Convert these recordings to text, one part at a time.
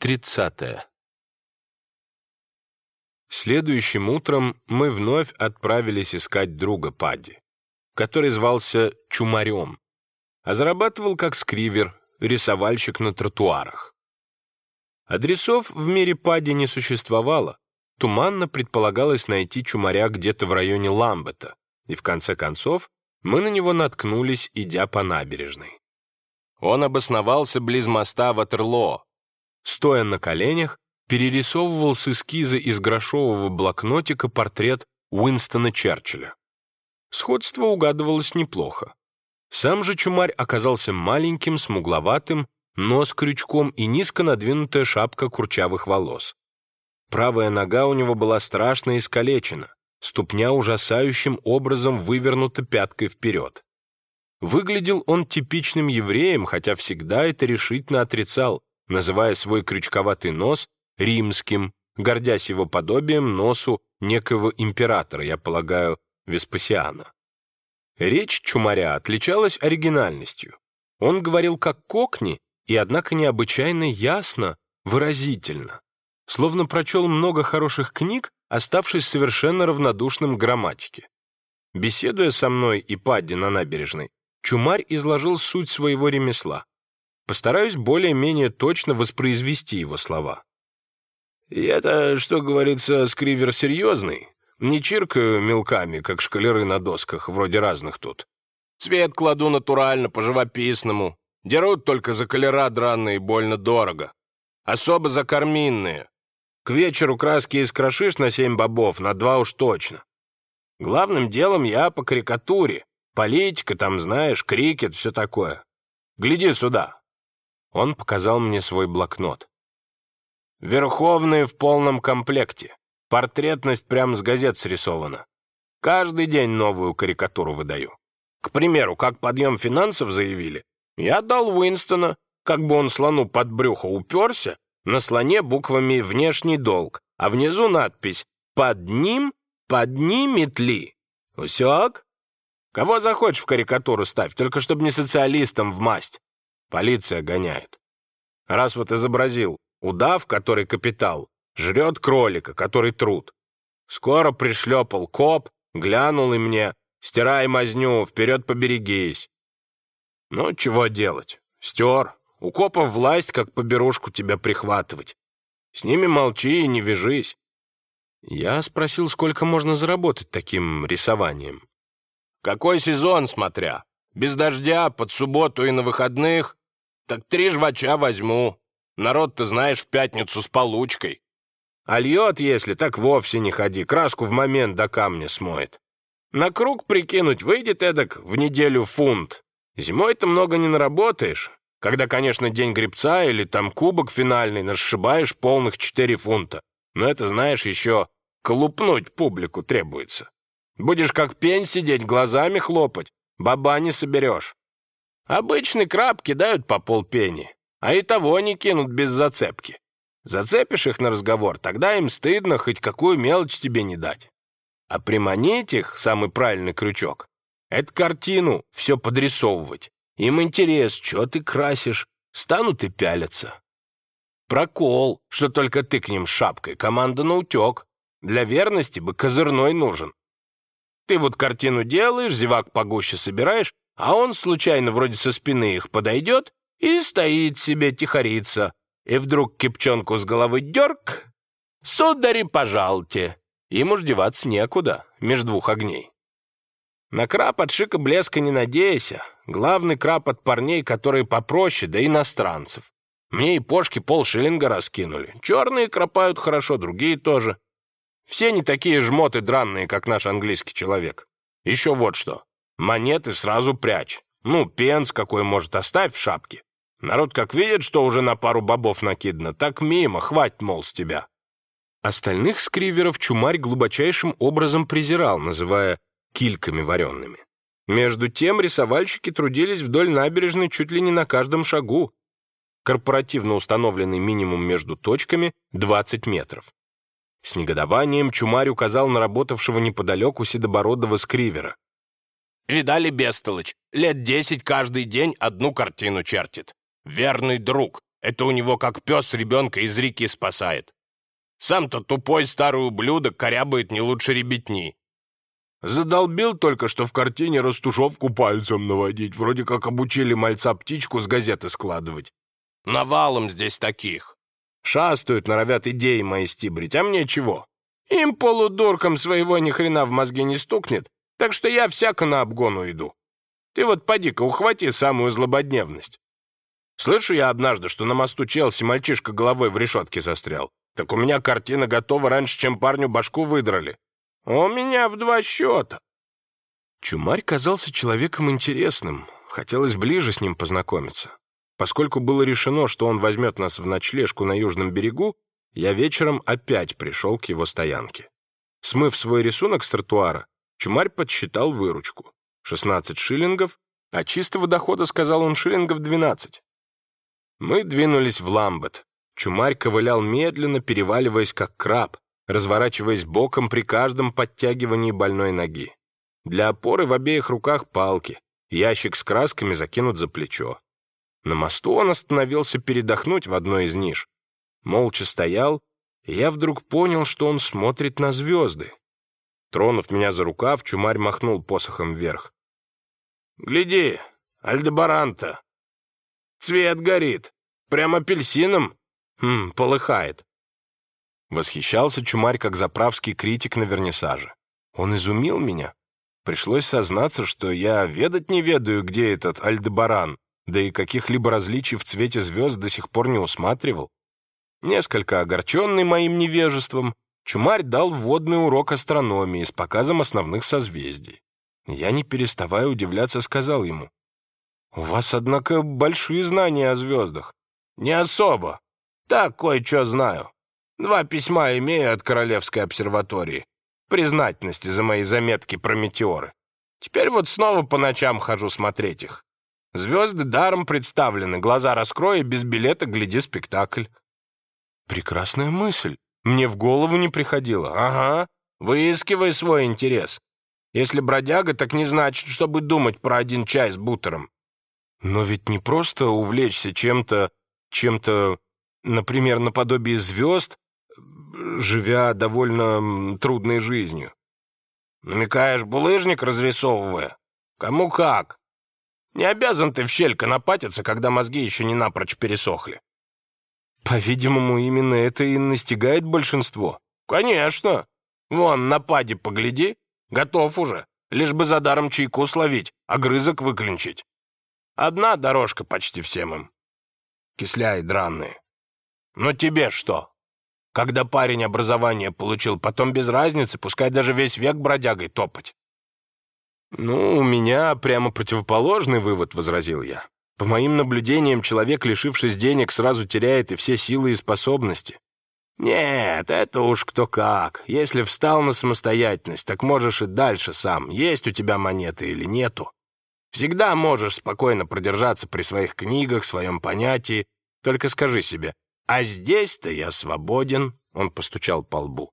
30. Следующим утром мы вновь отправились искать друга Падди, который звался Чумарем, а зарабатывал как скривер, рисовальщик на тротуарах. Адресов в мире Падди не существовало, туманно предполагалось найти Чумаря где-то в районе Ламбета, и в конце концов мы на него наткнулись, идя по набережной. Он обосновался близ моста Ватерлоо, стоя на коленях, перерисовывал с эскиза из грошового блокнотика портрет Уинстона Черчилля. Сходство угадывалось неплохо. Сам же Чумарь оказался маленьким, смугловатым, нос крючком и низко надвинутая шапка курчавых волос. Правая нога у него была страшно искалечена, ступня ужасающим образом вывернута пяткой вперед. Выглядел он типичным евреем, хотя всегда это решительно отрицал, называя свой крючковатый нос римским, гордясь его подобием носу некого императора, я полагаю, Веспасиана. Речь Чумаря отличалась оригинальностью. Он говорил как кокни, и однако необычайно ясно, выразительно. Словно прочел много хороших книг, оставшись совершенно равнодушным к грамматике. Беседуя со мной и Падди на набережной, Чумарь изложил суть своего ремесла. Постараюсь более-менее точно воспроизвести его слова. «И это, что говорится, скривер серьезный. Не чиркаю мелками, как шкалеры на досках, вроде разных тут. Цвет кладу натурально, по-живописному. Дерут только за колера дранные больно дорого. Особо за карминные. К вечеру краски искрошишь на семь бобов, на два уж точно. Главным делом я по карикатуре. Политика там, знаешь, крикет, все такое. Гляди сюда, он показал мне свой блокнот. «Верховные в полном комплекте. Портретность прямо с газет срисована. Каждый день новую карикатуру выдаю. К примеру, как подъем финансов заявили, я дал Уинстона, как бы он слону под брюхо уперся, на слоне буквами «внешний долг», а внизу надпись «Под ним поднимет ли». Усек? Кого захочешь в карикатуру ставь, только чтобы не социалистам в масть. Полиция гоняет. Раз вот изобразил, удав, который капитал, жрет кролика, который труд. Скоро пришлепал коп, глянул и мне, стирай мазню, вперед поберегись. Ну, чего делать? Стер. У копов власть, как поберушку тебя прихватывать. С ними молчи и не вяжись. Я спросил, сколько можно заработать таким рисованием. Какой сезон, смотря. Без дождя, под субботу и на выходных так три жвача возьму. Народ, ты знаешь, в пятницу с получкой. А льет, если, так вовсе не ходи. Краску в момент до камня смоет. На круг прикинуть выйдет эдак в неделю фунт. Зимой-то много не наработаешь. Когда, конечно, день гребца или там кубок финальный, насшибаешь полных четыре фунта. Но это, знаешь, еще колупнуть публику требуется. Будешь как пень сидеть, глазами хлопать, баба не соберешь. Обычный краб кидают по полпени, а и того не кинут без зацепки. Зацепишь их на разговор, тогда им стыдно хоть какую мелочь тебе не дать. А приманить их, самый правильный крючок, это картину все подрисовывать. Им интерес, что ты красишь, станут и пялятся. Прокол, что только ты к ним шапкой, команда на утек. Для верности бы козырной нужен. Ты вот картину делаешь, зевак погуще собираешь, а он случайно вроде со спины их подойдет и стоит себе тихорится, и вдруг кипчонку с головы дерг. «Судари, пожалуйте!» Ему ж деваться некуда, между двух огней. На краб от шика блеска не надейся. Главный краб от парней, которые попроще, да иностранцев. Мне и пошки полшиллинга раскинули. Черные кропают хорошо, другие тоже. Все не такие жмоты дранные, как наш английский человек. Еще вот что. Монеты сразу прячь. Ну, пенс какой, может, оставь в шапке. Народ как видит, что уже на пару бобов накидано, так мимо, хватит, мол, с тебя. Остальных скриверов чумарь глубочайшим образом презирал, называя кильками вареными. Между тем рисовальщики трудились вдоль набережной чуть ли не на каждом шагу. Корпоративно установленный минимум между точками — 20 метров. С негодованием Чумарь указал на работавшего неподалеку седобородого скривера. Видали, Бестолыч, лет десять каждый день одну картину чертит. Верный друг. Это у него как пес ребенка из реки спасает. Сам-то тупой старый ублюдок корябает не лучше ребятни. Задолбил только, что в картине растушевку пальцем наводить, вроде как обучили мальца птичку с газеты складывать. Навалом здесь таких. Шастают, норовят идеи мои стибрить, а мне чего? Им полудуркам своего ни хрена в мозге не стукнет, так что я всяко на обгону иду. Ты вот поди-ка ухвати самую злободневность. Слышу я однажды, что на мосту Челси мальчишка головой в решетке застрял. Так у меня картина готова раньше, чем парню башку выдрали. У меня в два счета. Чумарь казался человеком интересным. Хотелось ближе с ним познакомиться. Поскольку было решено, что он возьмет нас в ночлежку на южном берегу, я вечером опять пришел к его стоянке. Смыв свой рисунок с тротуара, Чумарь подсчитал выручку. 16 шиллингов, а чистого дохода, сказал он, шиллингов 12. Мы двинулись в Ламбет. Чумарь ковылял медленно, переваливаясь как краб, разворачиваясь боком при каждом подтягивании больной ноги. Для опоры в обеих руках палки, ящик с красками закинут за плечо. На мосту он остановился передохнуть в одной из ниш. Молча стоял, и я вдруг понял, что он смотрит на звезды. Тронув меня за рукав, чумарь махнул посохом вверх. «Гляди, Альдебаранта! Цвет горит, прям апельсином, хм, полыхает. Восхищался Чумарь как заправский критик на вернисаже. Он изумил меня. Пришлось сознаться, что я ведать не ведаю, где этот Альдебаран, да и каких-либо различий в цвете звезд до сих пор не усматривал. Несколько огорченный моим невежеством, Чумарь дал вводный урок астрономии с показом основных созвездий. Я, не переставая удивляться, сказал ему, «У вас, однако, большие знания о звездах». «Не особо. Так кое-что знаю. Два письма имею от Королевской обсерватории. Признательности за мои заметки про метеоры. Теперь вот снова по ночам хожу смотреть их. Звезды даром представлены, глаза раскрой и без билета гляди спектакль. Прекрасная мысль. Мне в голову не приходило. Ага, выискивай свой интерес. Если бродяга, так не значит, чтобы думать про один чай с бутером. Но ведь не просто увлечься чем-то, чем-то, например, наподобие звезд, живя довольно трудной жизнью. Намекаешь, булыжник разрисовывая? Кому как. Не обязан ты в щель конопатиться, когда мозги еще не напрочь пересохли. По-видимому, именно это и настигает большинство. Конечно. Вон, на паде погляди. Готов уже. Лишь бы за даром чайку словить, огрызок выклинчить. Одна дорожка почти всем им. Кисля и дранные. Но тебе что? Когда парень образование получил, потом без разницы, пускай даже весь век бродягой топать. «Ну, у меня прямо противоположный вывод», — возразил я. «По моим наблюдениям, человек, лишившись денег, сразу теряет и все силы и способности». «Нет, это уж кто как. Если встал на самостоятельность, так можешь и дальше сам, есть у тебя монеты или нету. Всегда можешь спокойно продержаться при своих книгах, своем понятии. Только скажи себе, а здесь-то я свободен, он постучал по лбу.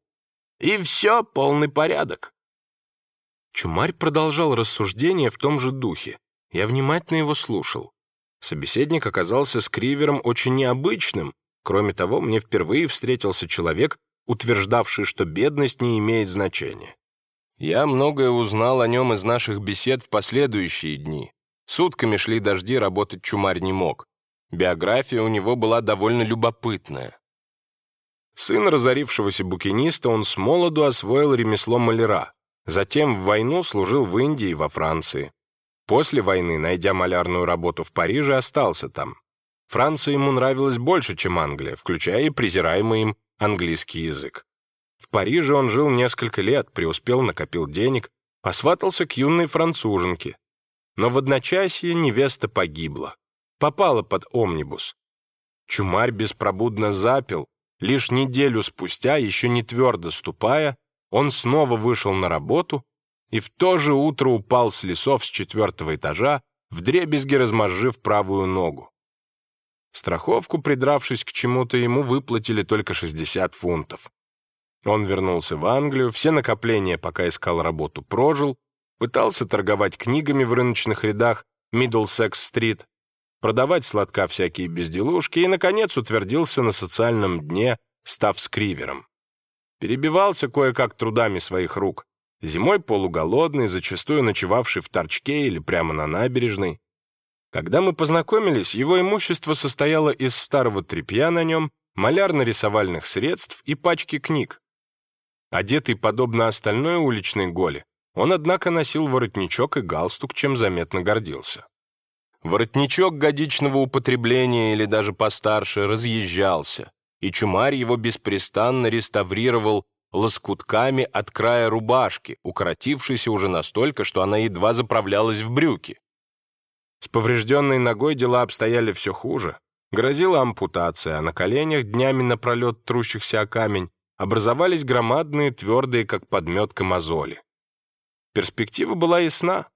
И все, полный порядок. Чумарь продолжал рассуждение в том же духе. Я внимательно его слушал. Собеседник оказался с Кривером очень необычным. Кроме того, мне впервые встретился человек, утверждавший, что бедность не имеет значения. Я многое узнал о нем из наших бесед в последующие дни. Сутками шли дожди, работать Чумарь не мог. Биография у него была довольно любопытная. Сын разорившегося букиниста, он с молоду освоил ремесло маляра. Затем в войну служил в Индии и во Франции. После войны, найдя малярную работу в Париже, остался там. Франция ему нравилась больше, чем Англия, включая и презираемый им английский язык. В Париже он жил несколько лет, преуспел, накопил денег, посватался к юной француженке. Но в одночасье невеста погибла попала под омнибус. Чумарь беспробудно запил. Лишь неделю спустя, еще не твердо ступая, он снова вышел на работу и в то же утро упал с лесов с четвертого этажа, вдребезги размозжив правую ногу. Страховку, придравшись к чему-то, ему выплатили только 60 фунтов. Он вернулся в Англию, все накопления, пока искал работу, прожил, пытался торговать книгами в рыночных рядах Миддлсекс-стрит, продавать сладка всякие безделушки и, наконец, утвердился на социальном дне, став скривером. Перебивался кое-как трудами своих рук. Зимой полуголодный, зачастую ночевавший в торчке или прямо на набережной. Когда мы познакомились, его имущество состояло из старого тряпья на нем, малярно-рисовальных средств и пачки книг. Одетый подобно остальной уличной голе, он, однако, носил воротничок и галстук, чем заметно гордился. Воротничок годичного употребления или даже постарше разъезжался, и Чумарь его беспрестанно реставрировал лоскутками от края рубашки, укоротившейся уже настолько, что она едва заправлялась в брюки. С поврежденной ногой дела обстояли все хуже. Грозила ампутация, а на коленях, днями напролет трущихся о камень, образовались громадные, твердые, как подметка, мозоли. Перспектива была ясна.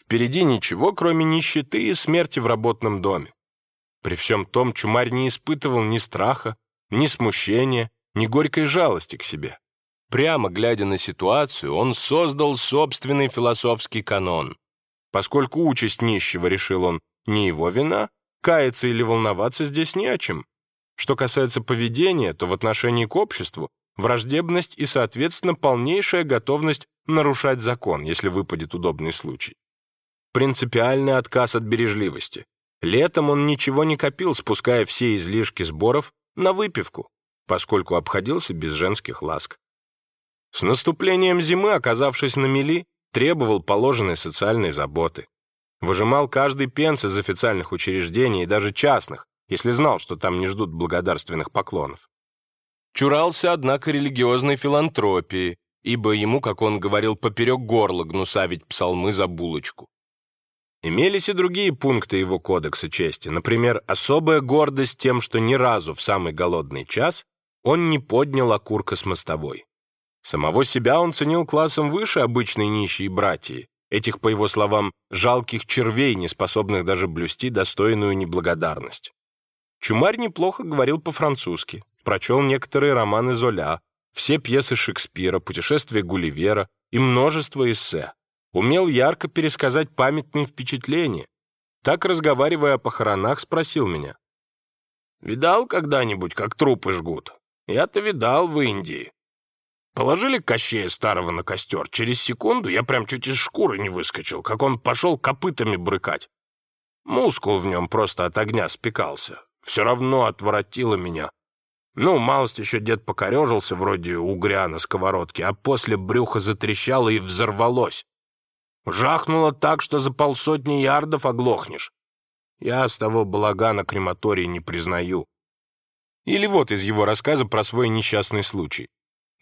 Впереди ничего, кроме нищеты и смерти в работном доме. При всем том Чумарь не испытывал ни страха, ни смущения, ни горькой жалости к себе. Прямо глядя на ситуацию, он создал собственный философский канон. Поскольку участь нищего, решил он, не его вина, каяться или волноваться здесь не о чем. Что касается поведения, то в отношении к обществу враждебность и, соответственно, полнейшая готовность нарушать закон, если выпадет удобный случай принципиальный отказ от бережливости. Летом он ничего не копил, спуская все излишки сборов на выпивку, поскольку обходился без женских ласк. С наступлением зимы, оказавшись на мели, требовал положенной социальной заботы. Выжимал каждый пенс из официальных учреждений и даже частных, если знал, что там не ждут благодарственных поклонов. Чурался, однако, религиозной филантропии, ибо ему, как он говорил, поперек горла гнусавить псалмы за булочку. Имелись и другие пункты его кодекса чести, например, особая гордость тем, что ни разу в самый голодный час он не поднял окурка с мостовой. Самого себя он ценил классом выше обычной нищей братьи, этих, по его словам, жалких червей, не способных даже блюсти достойную неблагодарность. Чумарь неплохо говорил по-французски, прочел некоторые романы Золя, все пьесы Шекспира, путешествия Гулливера и множество эссе умел ярко пересказать памятные впечатления. Так, разговаривая о похоронах, спросил меня. «Видал когда-нибудь, как трупы жгут? Я-то видал в Индии. Положили Кощея старого на костер. Через секунду я прям чуть из шкуры не выскочил, как он пошел копытами брыкать. Мускул в нем просто от огня спекался. Все равно отворотило меня. Ну, малость еще дед покорежился, вроде угря на сковородке, а после брюхо затрещало и взорвалось. Жахнуло так, что за полсотни ярдов оглохнешь. Я с того балагана крематорий не признаю. Или вот из его рассказа про свой несчастный случай.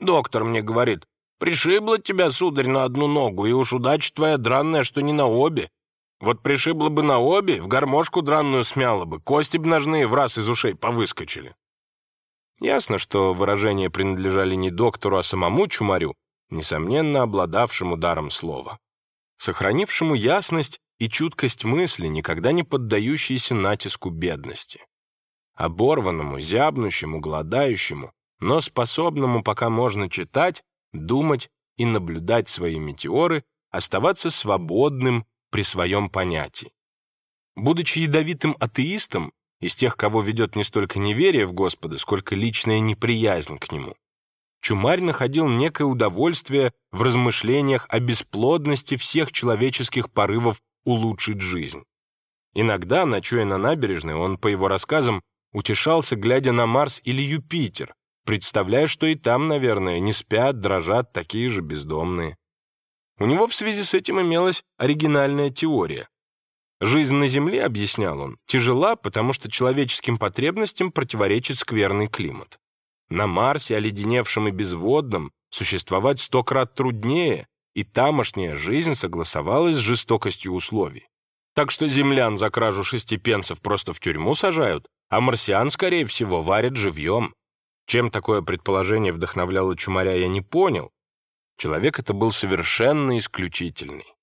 Доктор мне говорит, пришибло тебя, сударь, на одну ногу, и уж удача твоя дранная, что не на обе. Вот пришибло бы на обе, в гармошку дранную смяло бы, кости б ножные в раз из ушей повыскочили. Ясно, что выражения принадлежали не доктору, а самому чумарю, несомненно, обладавшему даром слова сохранившему ясность и чуткость мысли, никогда не поддающиеся натиску бедности. Оборванному, зябнущему, голодающему, но способному, пока можно читать, думать и наблюдать свои метеоры, оставаться свободным при своем понятии. Будучи ядовитым атеистом, из тех, кого ведет не столько неверие в Господа, сколько личная неприязнь к Нему, Чумарь находил некое удовольствие в размышлениях о бесплодности всех человеческих порывов улучшить жизнь. Иногда, ночуя на набережной, он, по его рассказам, утешался, глядя на Марс или Юпитер, представляя, что и там, наверное, не спят, дрожат такие же бездомные. У него в связи с этим имелась оригинальная теория. Жизнь на Земле, объяснял он, тяжела, потому что человеческим потребностям противоречит скверный климат. На Марсе, оледеневшем и безводном, существовать сто крат труднее, и тамошняя жизнь согласовалась с жестокостью условий. Так что землян за кражу шестипенцев просто в тюрьму сажают, а марсиан, скорее всего, варят живьем. Чем такое предположение вдохновляло Чумаря, я не понял. Человек это был совершенно исключительный.